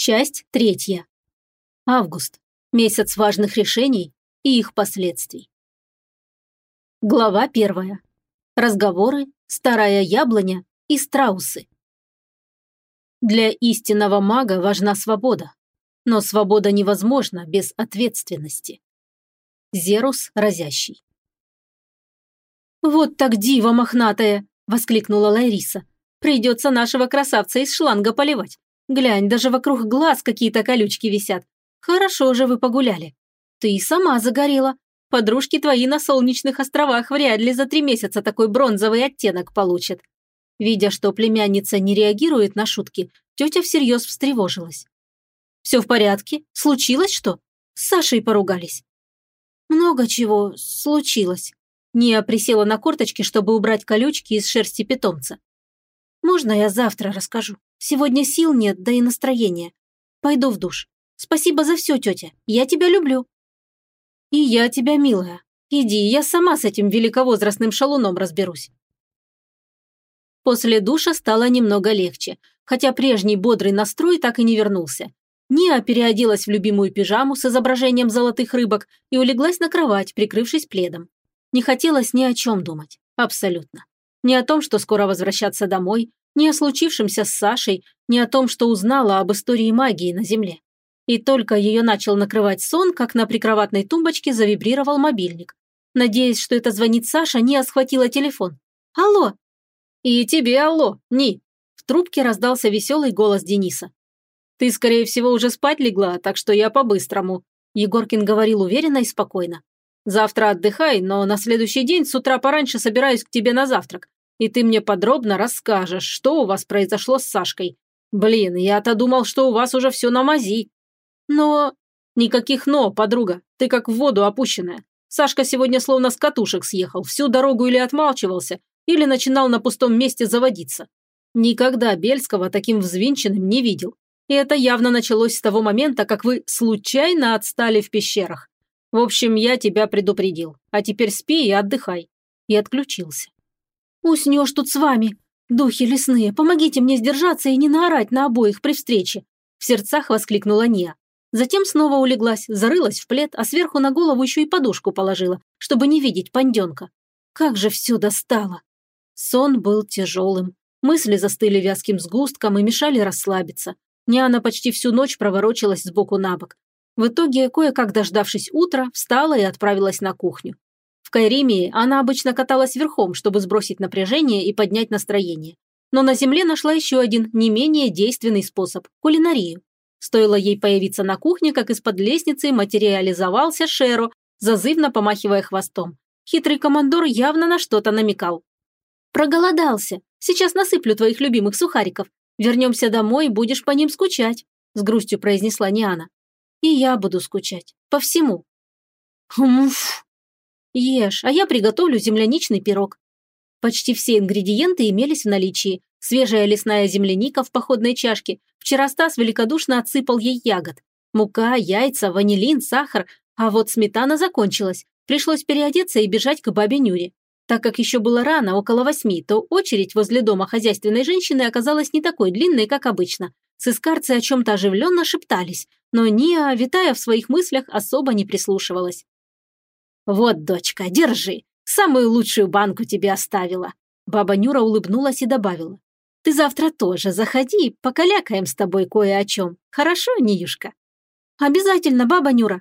Часть третья. Август. Месяц важных решений и их последствий. Глава первая. Разговоры, старая яблоня и страусы. Для истинного мага важна свобода, но свобода невозможна без ответственности. Зерус разящий. «Вот так дива мохнатая!» – воскликнула Лариса. «Придется нашего красавца из шланга поливать. Глянь, даже вокруг глаз какие-то колючки висят. Хорошо же вы погуляли. Ты и сама загорела. Подружки твои на солнечных островах вряд ли за три месяца такой бронзовый оттенок получат. Видя, что племянница не реагирует на шутки, тетя всерьез встревожилась. «Все в порядке? Случилось что? С Сашей поругались?» «Много чего случилось». Ния присела на корточки, чтобы убрать колючки из шерсти питомца. «Можно я завтра расскажу? Сегодня сил нет, да и настроения. Пойду в душ. Спасибо за все, тетя. Я тебя люблю». «И я тебя, милая. Иди, я сама с этим великовозрастным шалуном разберусь». После душа стало немного легче, хотя прежний бодрый настрой так и не вернулся. Ния переоделась в любимую пижаму с изображением золотых рыбок и улеглась на кровать, прикрывшись пледом. Не хотелось ни о чем думать. Абсолютно. Ни о том, что скоро возвращаться домой, ни о случившемся с Сашей, ни о том, что узнала об истории магии на Земле. И только ее начал накрывать сон, как на прикроватной тумбочке завибрировал мобильник. Надеясь, что это звонит Саша, Ния схватила телефон. «Алло!» «И тебе алло, Ни!» В трубке раздался веселый голос Дениса. «Ты, скорее всего, уже спать легла, так что я по-быстрому», Егоркин говорил уверенно и спокойно. «Завтра отдыхай, но на следующий день с утра пораньше собираюсь к тебе на завтрак, и ты мне подробно расскажешь, что у вас произошло с Сашкой. Блин, я-то думал, что у вас уже все на мази». Но... Никаких «но», подруга. Ты как в воду опущенная. Сашка сегодня словно с катушек съехал, всю дорогу или отмалчивался, или начинал на пустом месте заводиться. Никогда Бельского таким взвинченным не видел. И это явно началось с того момента, как вы случайно отстали в пещерах. В общем, я тебя предупредил. А теперь спи и отдыхай. И отключился. Уснешь тут с вами. Духи лесные, помогите мне сдержаться и не наорать на обоих при встрече. В сердцах воскликнула Ния. Затем снова улеглась, зарылась в плед, а сверху на голову еще и подушку положила, чтобы не видеть панденка. Как же все достало! Сон был тяжелым. Мысли застыли вязким сгустком и мешали расслабиться. Няна почти всю ночь проворочилась сбоку на бок. В итоге, кое-как дождавшись утра, встала и отправилась на кухню. В Кайримии она обычно каталась верхом, чтобы сбросить напряжение и поднять настроение. Но на земле нашла еще один, не менее действенный способ – кулинарию. Стоило ей появиться на кухне, как из-под лестницы материализовался Шеро, зазывно помахивая хвостом. Хитрый командор явно на что-то намекал. «Проголодался. Сейчас насыплю твоих любимых сухариков. Вернемся домой будешь по ним скучать», с грустью произнесла Ниана. «И я буду скучать. По всему». «Хмф!» «Ешь, а я приготовлю земляничный пирог». Почти все ингредиенты имелись в наличии, Свежая лесная земляника в походной чашке. Вчера Стас великодушно отсыпал ей ягод. Мука, яйца, ванилин, сахар. А вот сметана закончилась. Пришлось переодеться и бежать к бабе Нюре. Так как еще было рано, около восьми, то очередь возле дома хозяйственной женщины оказалась не такой длинной, как обычно. Сыскарцы о чем-то оживленно шептались, но Ния, витая в своих мыслях, особо не прислушивалась. «Вот, дочка, держи. Самую лучшую банку тебе оставила». Баба Нюра улыбнулась и добавила. Ты завтра тоже заходи, покалякаем с тобой кое о чем. Хорошо, Ниюшка?» «Обязательно, баба Нюра».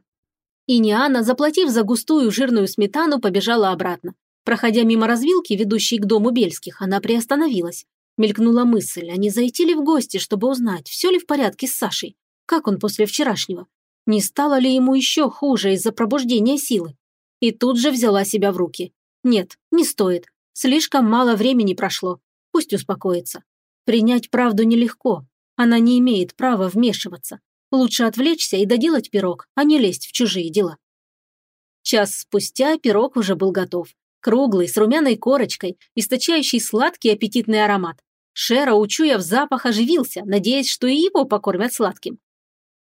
И Ниана, заплатив за густую жирную сметану, побежала обратно. Проходя мимо развилки, ведущей к дому Бельских, она приостановилась. Мелькнула мысль, а не зайти ли в гости, чтобы узнать, все ли в порядке с Сашей? Как он после вчерашнего? Не стало ли ему еще хуже из-за пробуждения силы? И тут же взяла себя в руки. Нет, не стоит. Слишком мало времени прошло. Пусть успокоится. Принять правду нелегко. Она не имеет права вмешиваться. Лучше отвлечься и доделать пирог, а не лезть в чужие дела. Час спустя пирог уже был готов. Круглый, с румяной корочкой, источающий сладкий аппетитный аромат. Шера, учуяв запах, оживился, надеясь, что и его покормят сладким.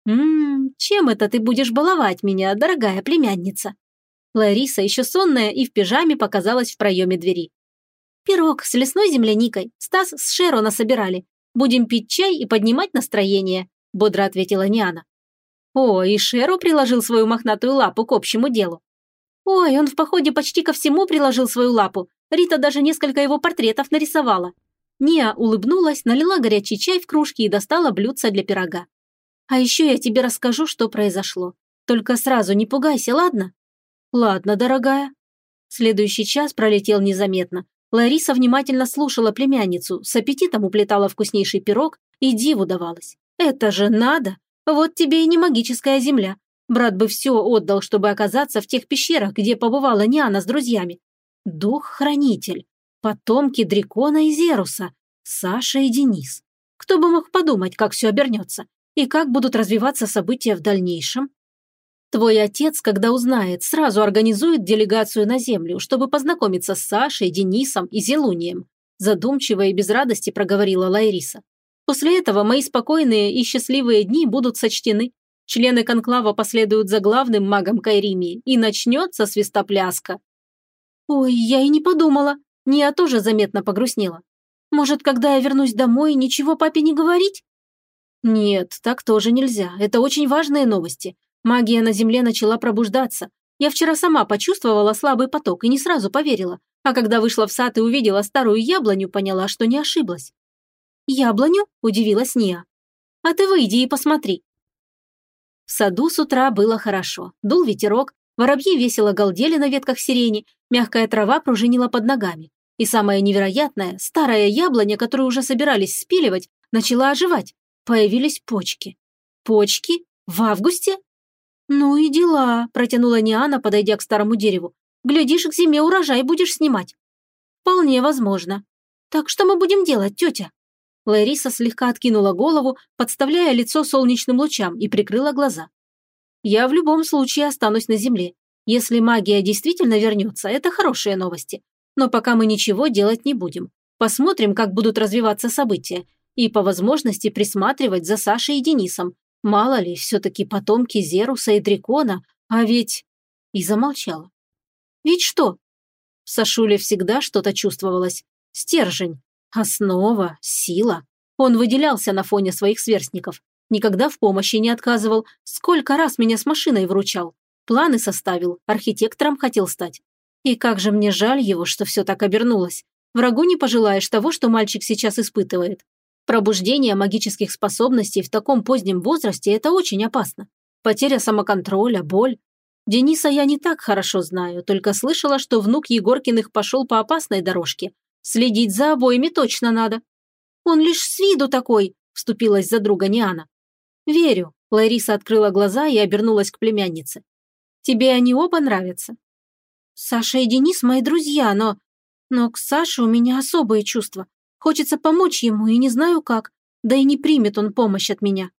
«Ммм, чем это ты будешь баловать меня, дорогая племянница?» Лариса, еще сонная и в пижаме, показалась в проеме двери. «Пирог с лесной земляникой. Стас с Шерона собирали. Будем пить чай и поднимать настроение», бодро ответила Ниана. О, и Шеру приложил свою мохнатую лапу к общему делу. Ой, он в походе почти ко всему приложил свою лапу. Рита даже несколько его портретов нарисовала. Ния улыбнулась, налила горячий чай в кружки и достала блюдце для пирога. А еще я тебе расскажу, что произошло. Только сразу не пугайся, ладно? Ладно, дорогая. Следующий час пролетел незаметно. Лариса внимательно слушала племянницу, с аппетитом уплетала вкуснейший пирог и диву давалась. Это же надо! Вот тебе и не магическая земля. Брат бы все отдал, чтобы оказаться в тех пещерах, где побывала Ниана с друзьями. Дух-хранитель, потомки Дракона и Зеруса, Саша и Денис. Кто бы мог подумать, как все обернется, и как будут развиваться события в дальнейшем? Твой отец, когда узнает, сразу организует делегацию на Землю, чтобы познакомиться с Сашей, Денисом и Зелунием. Задумчиво и без радости проговорила Лайриса. После этого мои спокойные и счастливые дни будут сочтены. Члены конклава последуют за главным магом Кайримии, и начнется свистопляска. Ой, я и не подумала. Ния тоже заметно погрустнела. Может, когда я вернусь домой, ничего папе не говорить? Нет, так тоже нельзя. Это очень важные новости. Магия на Земле начала пробуждаться. Я вчера сама почувствовала слабый поток и не сразу поверила. А когда вышла в сад и увидела старую яблоню, поняла, что не ошиблась. «Яблоню?» – удивилась Ния. «А ты выйди и посмотри». В саду с утра было хорошо. Дул ветерок, воробьи весело галдели на ветках сирени, мягкая трава пружинила под ногами. И самое невероятное, старая яблоня, которую уже собирались спиливать, начала оживать. Появились почки. Почки? В августе? Ну и дела, протянула Ниана, подойдя к старому дереву. Глядишь, к зиме урожай будешь снимать. Вполне возможно. Так что мы будем делать, тетя? Лариса слегка откинула голову, подставляя лицо солнечным лучам и прикрыла глаза. «Я в любом случае останусь на земле. Если магия действительно вернется, это хорошие новости. Но пока мы ничего делать не будем. Посмотрим, как будут развиваться события. И по возможности присматривать за Сашей и Денисом. Мало ли, все-таки потомки Зеруса и Дракона, а ведь...» И замолчала. «Ведь что?» В Сашуле всегда что-то чувствовалось. Стержень, Основа, сила. Он выделялся на фоне своих сверстников. Никогда в помощи не отказывал. Сколько раз меня с машиной вручал. Планы составил, архитектором хотел стать. И как же мне жаль его, что все так обернулось. Врагу не пожелаешь того, что мальчик сейчас испытывает. Пробуждение магических способностей в таком позднем возрасте – это очень опасно. Потеря самоконтроля, боль. Дениса я не так хорошо знаю, только слышала, что внук Егоркиных пошел по опасной дорожке, Следить за обоими точно надо. Он лишь с виду такой, вступилась за друга Ниана. Верю. Лариса открыла глаза и обернулась к племяннице. Тебе они оба нравятся? Саша и Денис мои друзья, но... Но к Саше у меня особые чувства. Хочется помочь ему и не знаю как. Да и не примет он помощь от меня.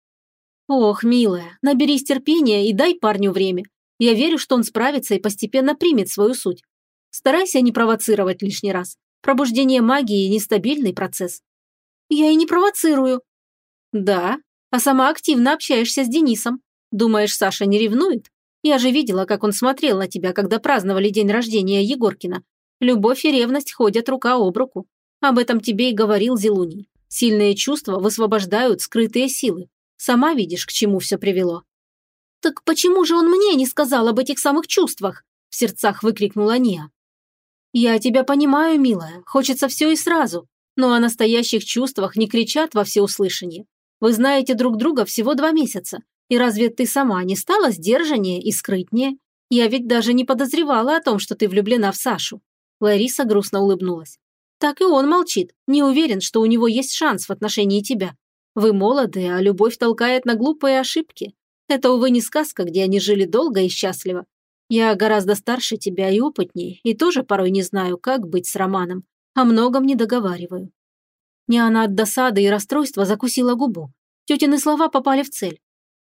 Ох, милая, наберись терпения и дай парню время. Я верю, что он справится и постепенно примет свою суть. Старайся не провоцировать лишний раз. Пробуждение магии – нестабильный процесс. Я и не провоцирую. Да, а сама активно общаешься с Денисом. Думаешь, Саша не ревнует? Я же видела, как он смотрел на тебя, когда праздновали день рождения Егоркина. Любовь и ревность ходят рука об руку. Об этом тебе и говорил Зелуний. Сильные чувства высвобождают скрытые силы. Сама видишь, к чему все привело. «Так почему же он мне не сказал об этих самых чувствах?» В сердцах выкрикнула Ния. «Я тебя понимаю, милая, хочется все и сразу, но о настоящих чувствах не кричат во всеуслышание. Вы знаете друг друга всего два месяца, и разве ты сама не стала сдержаннее и скрытнее? Я ведь даже не подозревала о том, что ты влюблена в Сашу». Лариса грустно улыбнулась. «Так и он молчит, не уверен, что у него есть шанс в отношении тебя. Вы молоды, а любовь толкает на глупые ошибки. Это, увы, не сказка, где они жили долго и счастливо. Я гораздо старше тебя и опытней, и тоже порой не знаю, как быть с Романом. О многом не договариваю. Не она от досады и расстройства закусила губу. Тетины слова попали в цель.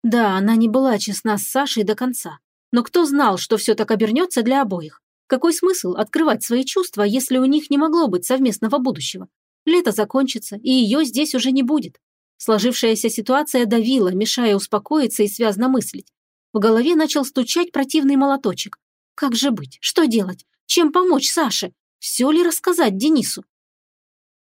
Да, она не была честна с Сашей до конца. Но кто знал, что все так обернется для обоих? Какой смысл открывать свои чувства, если у них не могло быть совместного будущего? Лето закончится, и ее здесь уже не будет. Сложившаяся ситуация давила, мешая успокоиться и связно мыслить. В голове начал стучать противный молоточек. Как же быть? Что делать? Чем помочь Саше? Все ли рассказать Денису?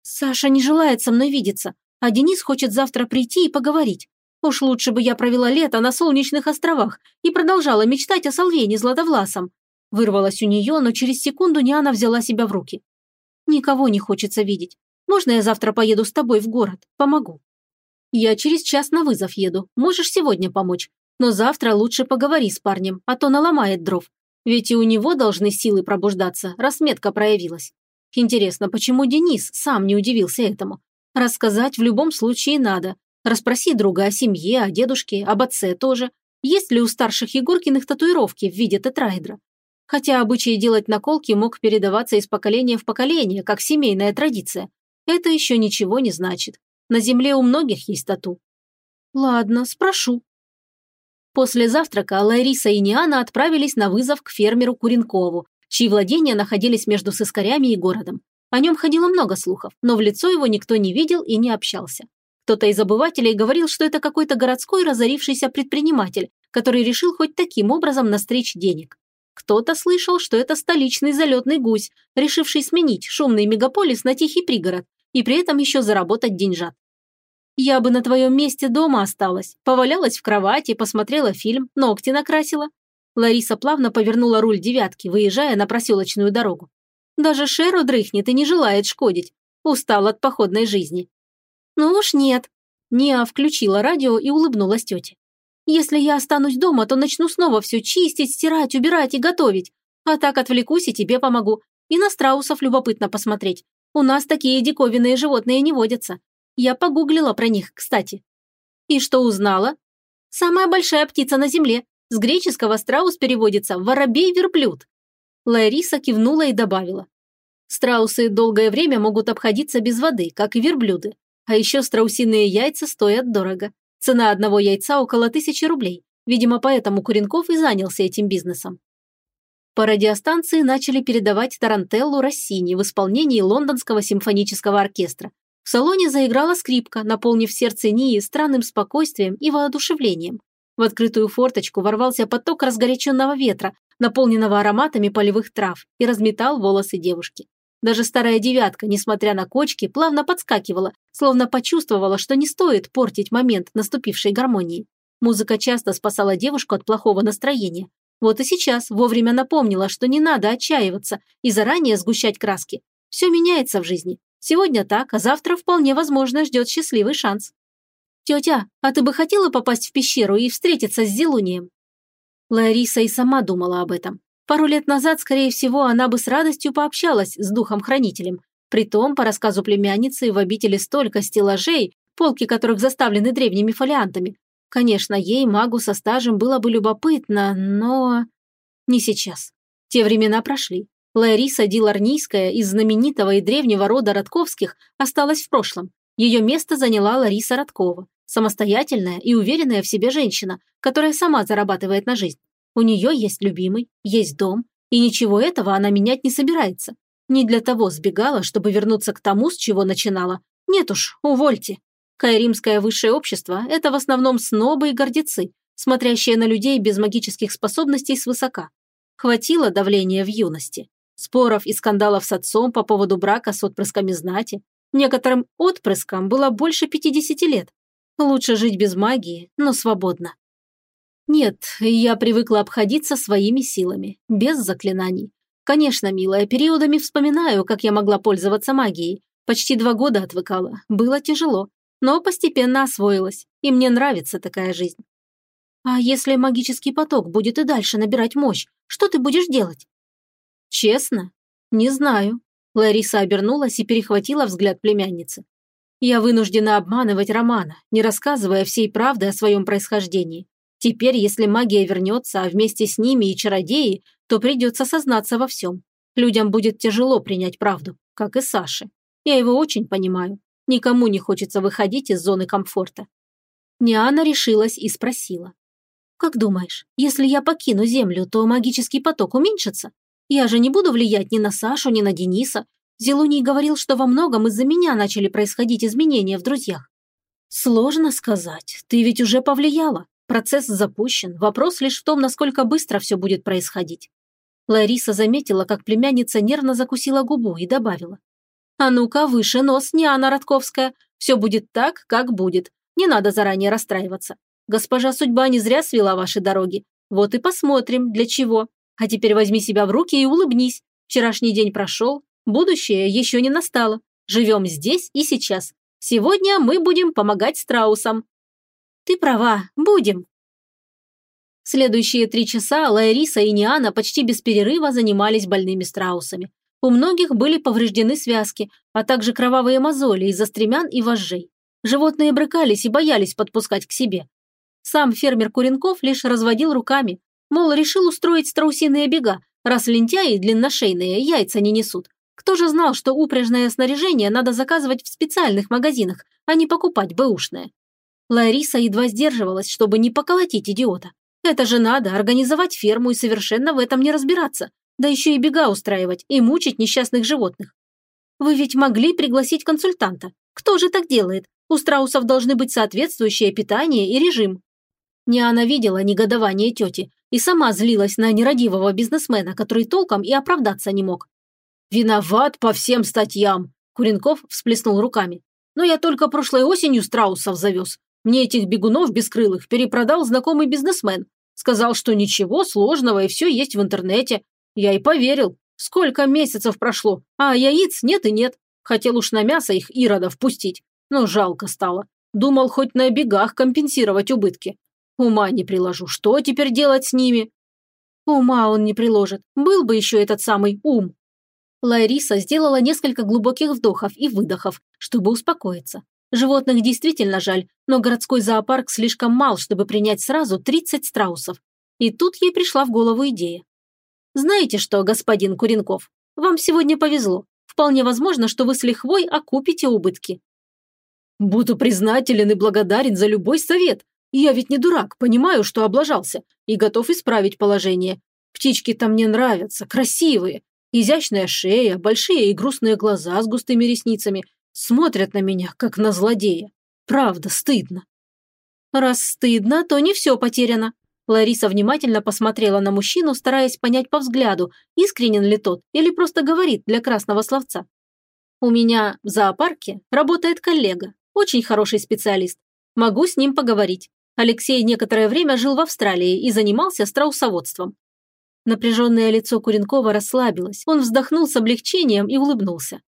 Саша не желает со мной видеться, а Денис хочет завтра прийти и поговорить. Уж лучше бы я провела лето на солнечных островах и продолжала мечтать о Салвене Златовласом. Вырвалась у нее, но через секунду Ниана взяла себя в руки. Никого не хочется видеть. Можно я завтра поеду с тобой в город? Помогу. Я через час на вызов еду. Можешь сегодня помочь. Но завтра лучше поговори с парнем, а то наломает дров. Ведь и у него должны силы пробуждаться, расметка проявилась. Интересно, почему Денис сам не удивился этому? Рассказать в любом случае надо. Расспроси друга о семье, о дедушке, об отце тоже. Есть ли у старших Егоркиных татуировки в виде тетрайдра? Хотя обычай делать наколки мог передаваться из поколения в поколение, как семейная традиция. Это еще ничего не значит. На земле у многих есть тату. Ладно, спрошу. После завтрака Лариса и Ниана отправились на вызов к фермеру Куренкову, чьи владения находились между сыскарями и городом. О нем ходило много слухов, но в лицо его никто не видел и не общался. Кто-то из обывателей говорил, что это какой-то городской разорившийся предприниматель, который решил хоть таким образом настричь денег. Кто-то слышал, что это столичный залетный гусь, решивший сменить шумный мегаполис на тихий пригород и при этом еще заработать деньжат. Я бы на твоем месте дома осталась, повалялась в кровати, посмотрела фильм, ногти накрасила. Лариса плавно повернула руль девятки, выезжая на проселочную дорогу. Даже Шеру дрыхнет и не желает шкодить. Устал от походной жизни. Ну уж нет. Ниа включила радио и улыбнулась тете. Если я останусь дома, то начну снова все чистить, стирать, убирать и готовить. А так отвлекусь и тебе помогу. И на страусов любопытно посмотреть. У нас такие диковинные животные не водятся. Я погуглила про них, кстати. И что узнала? Самая большая птица на земле. С греческого страус переводится «воробей-верблюд». Лариса кивнула и добавила. Страусы долгое время могут обходиться без воды, как и верблюды. А еще страусиные яйца стоят дорого. Цена одного яйца около тысячи рублей. Видимо, поэтому Куренков и занялся этим бизнесом. По радиостанции начали передавать Тарантеллу Россини в исполнении Лондонского симфонического оркестра. В салоне заиграла скрипка, наполнив сердце Нии странным спокойствием и воодушевлением. В открытую форточку ворвался поток разгоряченного ветра, наполненного ароматами полевых трав, и разметал волосы девушки. Даже старая девятка, несмотря на кочки, плавно подскакивала, словно почувствовала, что не стоит портить момент наступившей гармонии. Музыка часто спасала девушку от плохого настроения. Вот и сейчас вовремя напомнила, что не надо отчаиваться и заранее сгущать краски. Все меняется в жизни. Сегодня так, а завтра вполне возможно ждет счастливый шанс. «Тетя, а ты бы хотела попасть в пещеру и встретиться с Зелунием?» Лариса и сама думала об этом. Пару лет назад, скорее всего, она бы с радостью пообщалась с духом-хранителем. Притом, по рассказу племянницы, в обители столько стеллажей, полки которых заставлены древними фолиантами. Конечно, ей, магу со стажем, было бы любопытно, но... Не сейчас. Те времена прошли. Лариса Диларнийская из знаменитого и древнего рода Родковских осталась в прошлом. Ее место заняла Лариса Родкова, самостоятельная и уверенная в себе женщина, которая сама зарабатывает на жизнь. У нее есть любимый, есть дом, и ничего этого она менять не собирается. Не для того сбегала, чтобы вернуться к тому, с чего начинала. Нет уж, увольте. Кайримское высшее общество – это в основном снобы и гордецы, смотрящие на людей без магических способностей свысока. Хватило давления в юности. Споров и скандалов с отцом по поводу брака с отпрысками знати. Некоторым отпрыскам было больше 50 лет. Лучше жить без магии, но свободно. Нет, я привыкла обходиться своими силами, без заклинаний. Конечно, милая, периодами вспоминаю, как я могла пользоваться магией. Почти два года отвыкала. Было тяжело. Но постепенно освоилась. И мне нравится такая жизнь. А если магический поток будет и дальше набирать мощь, что ты будешь делать? Честно? Не знаю. Лариса обернулась и перехватила взгляд племянницы. Я вынуждена обманывать Романа, не рассказывая всей правды о своем происхождении. Теперь, если магия вернется, а вместе с ними и чародеи, то придется сознаться во всем. Людям будет тяжело принять правду, как и Саше. Я его очень понимаю. Никому не хочется выходить из зоны комфорта. Ниана решилась и спросила. «Как думаешь, если я покину Землю, то магический поток уменьшится? Я же не буду влиять ни на Сашу, ни на Дениса. Зелуний говорил, что во многом из-за меня начали происходить изменения в друзьях». «Сложно сказать. Ты ведь уже повлияла. Процесс запущен, вопрос лишь в том, насколько быстро все будет происходить. Лариса заметила, как племянница нервно закусила губу и добавила. «А ну-ка, выше нос, не Анна Ротковская. Все будет так, как будет. Не надо заранее расстраиваться. Госпожа судьба не зря свела ваши дороги. Вот и посмотрим, для чего. А теперь возьми себя в руки и улыбнись. Вчерашний день прошел, будущее еще не настало. Живем здесь и сейчас. Сегодня мы будем помогать страусам». «Ты права, будем». Следующие три часа Лайриса и Ниана почти без перерыва занимались больными страусами. У многих были повреждены связки, а также кровавые мозоли из-за стремян и вожжей. Животные брыкались и боялись подпускать к себе. Сам фермер Куренков лишь разводил руками, мол, решил устроить страусиные бега, раз лентяи длинношейные яйца не несут. Кто же знал, что упряжное снаряжение надо заказывать в специальных магазинах, а не покупать бэушное? Лариса едва сдерживалась, чтобы не поколотить идиота. Это же надо организовать ферму и совершенно в этом не разбираться, да еще и бега устраивать и мучить несчастных животных. Вы ведь могли пригласить консультанта. Кто же так делает? У страусов должны быть соответствующее питание и режим. Не она видела негодование тети и сама злилась на нерадивого бизнесмена, который толком и оправдаться не мог. «Виноват по всем статьям», – Куренков всплеснул руками. «Но я только прошлой осенью страусов завез. Мне этих бегунов бескрылых перепродал знакомый бизнесмен. Сказал, что ничего сложного и все есть в интернете. Я и поверил. Сколько месяцев прошло, а яиц нет и нет. Хотел уж на мясо их иродов пустить, но жалко стало. Думал хоть на бегах компенсировать убытки. Ума не приложу, что теперь делать с ними? Ума он не приложит. Был бы еще этот самый ум. Лариса сделала несколько глубоких вдохов и выдохов, чтобы успокоиться. Животных действительно жаль, но городской зоопарк слишком мал, чтобы принять сразу 30 страусов. И тут ей пришла в голову идея. «Знаете что, господин Куренков, вам сегодня повезло. Вполне возможно, что вы с лихвой окупите убытки». «Буду признателен и благодарен за любой совет. Я ведь не дурак, понимаю, что облажался, и готов исправить положение. Птички-то мне нравятся, красивые, Изящная шея, большие и грустные глаза с густыми ресницами смотрят на меня, как на злодея. Правда, стыдно. Раз стыдно, то не все потеряно. Лариса внимательно посмотрела на мужчину, стараясь понять по взгляду, искренен ли тот или просто говорит для красного словца. У меня в зоопарке работает коллега, очень хороший специалист. Могу с ним поговорить. Алексей некоторое время жил в Австралии и занимался страусоводством. Напряженное лицо Куренкова расслабилось. Он вздохнул с облегчением и улыбнулся.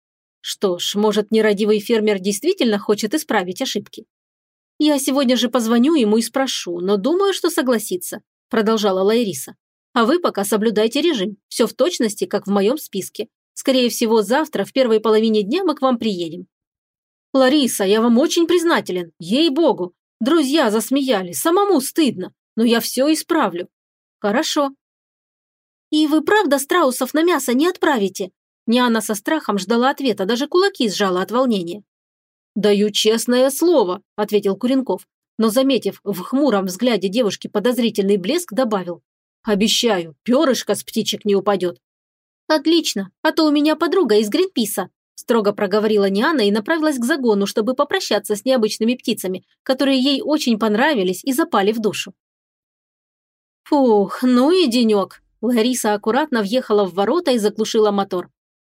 Что ж, может, нерадивый фермер действительно хочет исправить ошибки. «Я сегодня же позвоню ему и спрошу, но думаю, что согласится», продолжала Лайриса. «А вы пока соблюдайте режим. Все в точности, как в моем списке. Скорее всего, завтра в первой половине дня мы к вам приедем». «Лариса, я вам очень признателен. Ей-богу. Друзья засмеяли, самому стыдно. Но я все исправлю». «Хорошо. «И вы правда страусов на мясо не отправите?» Ниана со страхом ждала ответа, даже кулаки сжала от волнения. «Даю честное слово», – ответил Куренков, но, заметив в хмуром взгляде девушки подозрительный блеск, добавил. «Обещаю, перышко с птичек не упадет». «Отлично, а то у меня подруга из Гринписа», – строго проговорила Ниана и направилась к загону, чтобы попрощаться с необычными птицами, которые ей очень понравились и запали в душу. «Фух, ну и денек», Лариса аккуратно въехала в ворота и заглушила мотор.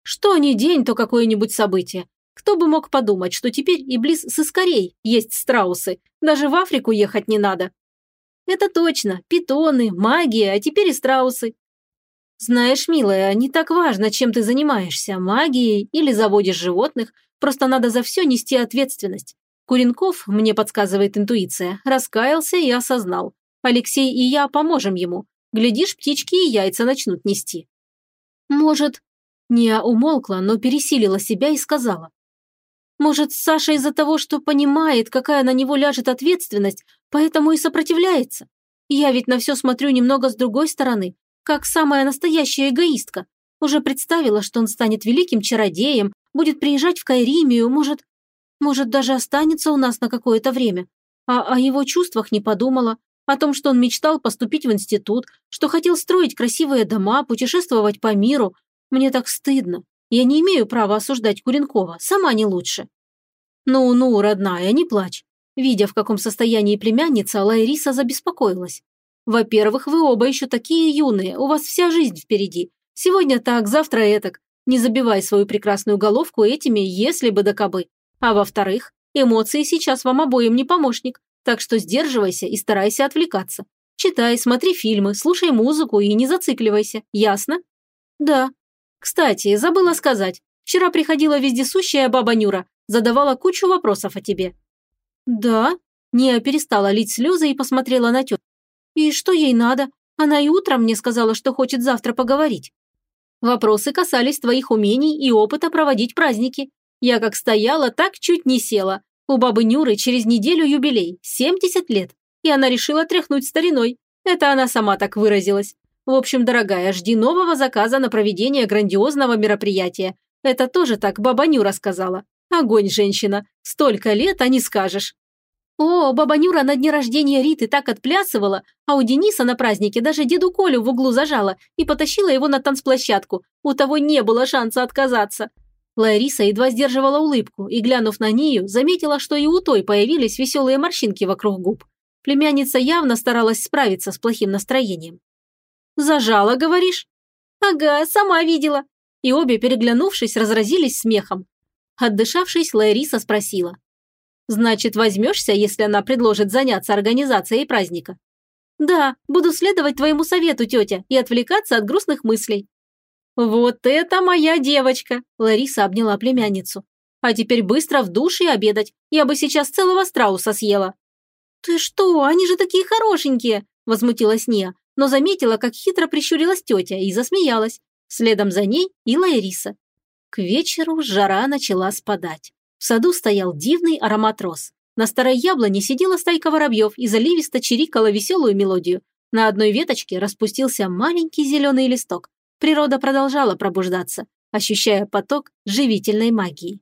Что ни день, то какое-нибудь событие. Кто бы мог подумать, что теперь и близ сыскорей есть страусы. Даже в Африку ехать не надо. Это точно. Питоны, магия, а теперь и страусы. Знаешь, милая, не так важно, чем ты занимаешься, магией или заводишь животных, просто надо за все нести ответственность. Куренков, мне подсказывает интуиция, раскаялся и осознал. Алексей и я поможем ему. Глядишь, птички и яйца начнут нести. Может, Ния умолкла, но пересилила себя и сказала. Может, Саша из-за того, что понимает, какая на него ляжет ответственность, поэтому и сопротивляется? Я ведь на все смотрю немного с другой стороны, как самая настоящая эгоистка. Уже представила, что он станет великим чародеем, будет приезжать в Кайримию, может, может, даже останется у нас на какое-то время. А о его чувствах не подумала, о том, что он мечтал поступить в институт, что хотел строить красивые дома, путешествовать по миру. Мне так стыдно. Я не имею права осуждать Куренкова, сама не лучше. Ну-ну, родная, не плачь. Видя, в каком состоянии племянница, Лайриса забеспокоилась. Во-первых, вы оба еще такие юные, у вас вся жизнь впереди. Сегодня так, завтра этак. Не забивай свою прекрасную головку этими «если бы да кабы». А во-вторых, Эмоции сейчас вам обоим не помощник, так что сдерживайся и старайся отвлекаться. Читай, смотри фильмы, слушай музыку и не зацикливайся, ясно? Да. Кстати, забыла сказать. Вчера приходила вездесущая баба Нюра, задавала кучу вопросов о тебе. Да? Ния перестала лить слезы и посмотрела на тетю. И что ей надо? Она и утром мне сказала, что хочет завтра поговорить. Вопросы касались твоих умений и опыта проводить праздники. Я как стояла, так чуть не села. У бабы Нюры через неделю юбилей, 70 лет. И она решила тряхнуть стариной. Это она сама так выразилась. В общем, дорогая, жди нового заказа на проведение грандиозного мероприятия. Это тоже так баба Нюра сказала. Огонь, женщина. Столько лет, а не скажешь. О, баба Нюра на дне рождения Риты так отплясывала, а у Дениса на празднике даже деду Колю в углу зажала и потащила его на танцплощадку. У того не было шанса отказаться. Лариса едва сдерживала улыбку и, глянув на нее, заметила, что и у той появились веселые морщинки вокруг губ. Племянница явно старалась справиться с плохим настроением. «Зажала, говоришь?» «Ага, сама видела». И обе, переглянувшись, разразились смехом. Отдышавшись, Лариса спросила. Значит, возьмешься, если она предложит заняться организацией праздника? Да, буду следовать твоему совету, тетя, и отвлекаться от грустных мыслей. Вот это моя девочка! Лариса обняла племянницу. А теперь быстро в душ и обедать. Я бы сейчас целого страуса съела. Ты что, они же такие хорошенькие! Возмутилась Ния, но заметила, как хитро прищурилась тетя и засмеялась. Следом за ней и Лариса. К вечеру жара начала спадать. В саду стоял дивный аромат роз. На старой яблоне сидела стайка воробьев и заливисто чирикала веселую мелодию. На одной веточке распустился маленький зеленый листок. Природа продолжала пробуждаться, ощущая поток живительной магии.